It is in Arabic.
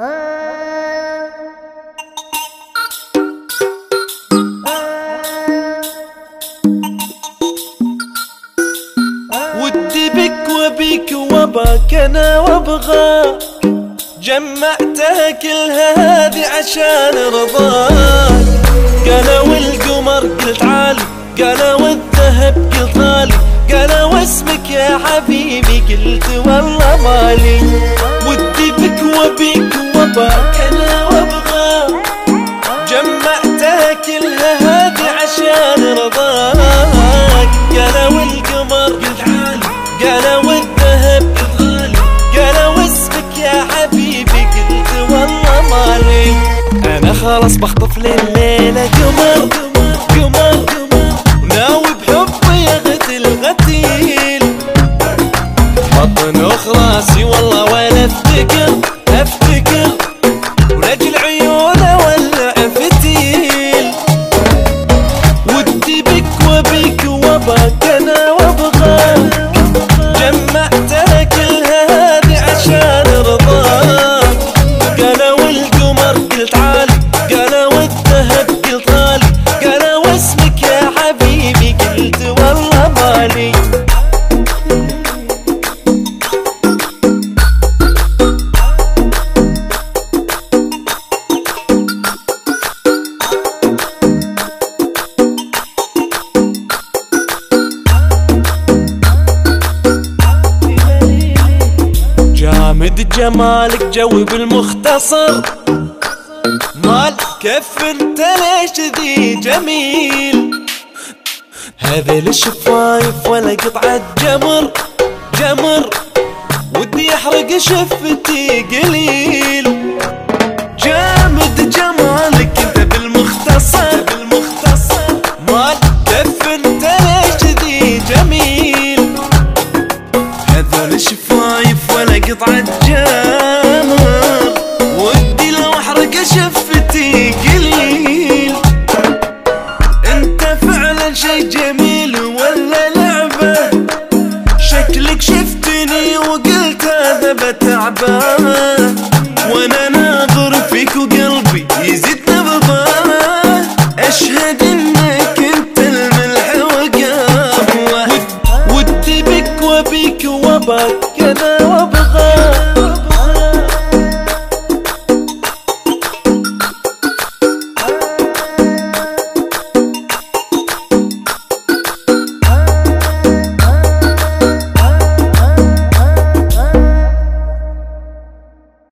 ودي بك وبيك وباك أنا وأبغى. جمعتها كلها هذه عشان رضاك. قالوا القمر قلت عالي قالوا الذهب قلت غالي قالوا اسمك يا حبيبي قلت والله مالي. أنا وأبغى. جمعتها كلها هذه عشان رضاك. قالوا القمر قلت عالي قالوا الذهب قلت غالي قالوا اسمك يا حبيبي قلت والله مالي أنا خلاص بخطف لليلة قمر قمر ناوي بحبي اغتل غتيل بطن أخراسي والله ولا أفتكر؟ وبيك حمد جمالك جوي بالمختصر. مال كيف انت ليش ذي جميل؟ هذا الشفايف ولا قطعة جمر جمر. ودي أحرق شفتي قليل. جامد جمالك انت بالمختصر. بالمختصر مال كيف انت ليش ذي جميل؟ هذا الشفايف قطعة جمر ودي لو شفتي قليل. انت فعلا شي جميل ولا لعبة؟ شكلك شفتني وقلت هذا بتعبة. وأنا ناظر فيك وقلبي يزيد نبضة. أشهد إنك أنت الملح وقهوه ودي بك وبيك وبك